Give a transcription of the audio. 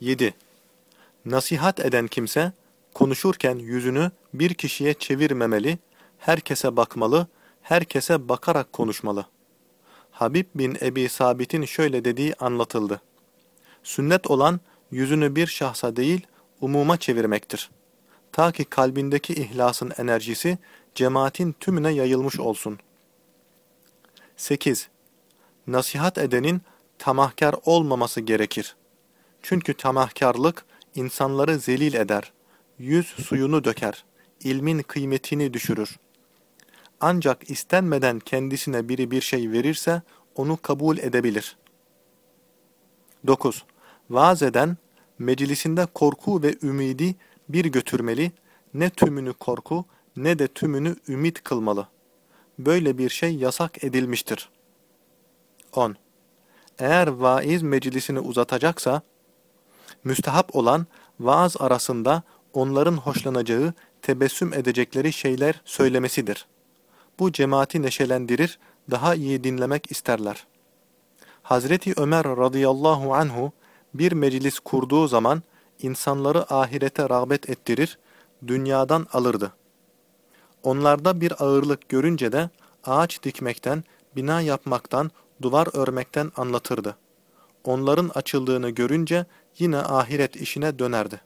7. Nasihat eden kimse, konuşurken yüzünü bir kişiye çevirmemeli, herkese bakmalı, herkese bakarak konuşmalı. Habib bin Ebi Sabit'in şöyle dediği anlatıldı. Sünnet olan yüzünü bir şahsa değil, umuma çevirmektir. Ta ki kalbindeki ihlasın enerjisi cemaatin tümüne yayılmış olsun. 8. Nasihat edenin tamahkar olmaması gerekir. Çünkü tamahkarlık insanları zelil eder, yüz suyunu döker, ilmin kıymetini düşürür. Ancak istenmeden kendisine biri bir şey verirse onu kabul edebilir. 9. Vaaz eden, meclisinde korku ve ümidi bir götürmeli, ne tümünü korku ne de tümünü ümit kılmalı. Böyle bir şey yasak edilmiştir. 10. Eğer vaiz meclisini uzatacaksa, müstehap olan vaaz arasında onların hoşlanacağı, tebessüm edecekleri şeyler söylemesidir. Bu cemaati neşelendirir, daha iyi dinlemek isterler. Hazreti Ömer radıyallahu anhu bir meclis kurduğu zaman insanları ahirete rağbet ettirir, dünyadan alırdı. Onlarda bir ağırlık görünce de ağaç dikmekten, bina yapmaktan, duvar örmekten anlatırdı. Onların açıldığını görünce yine ahiret işine dönerdi.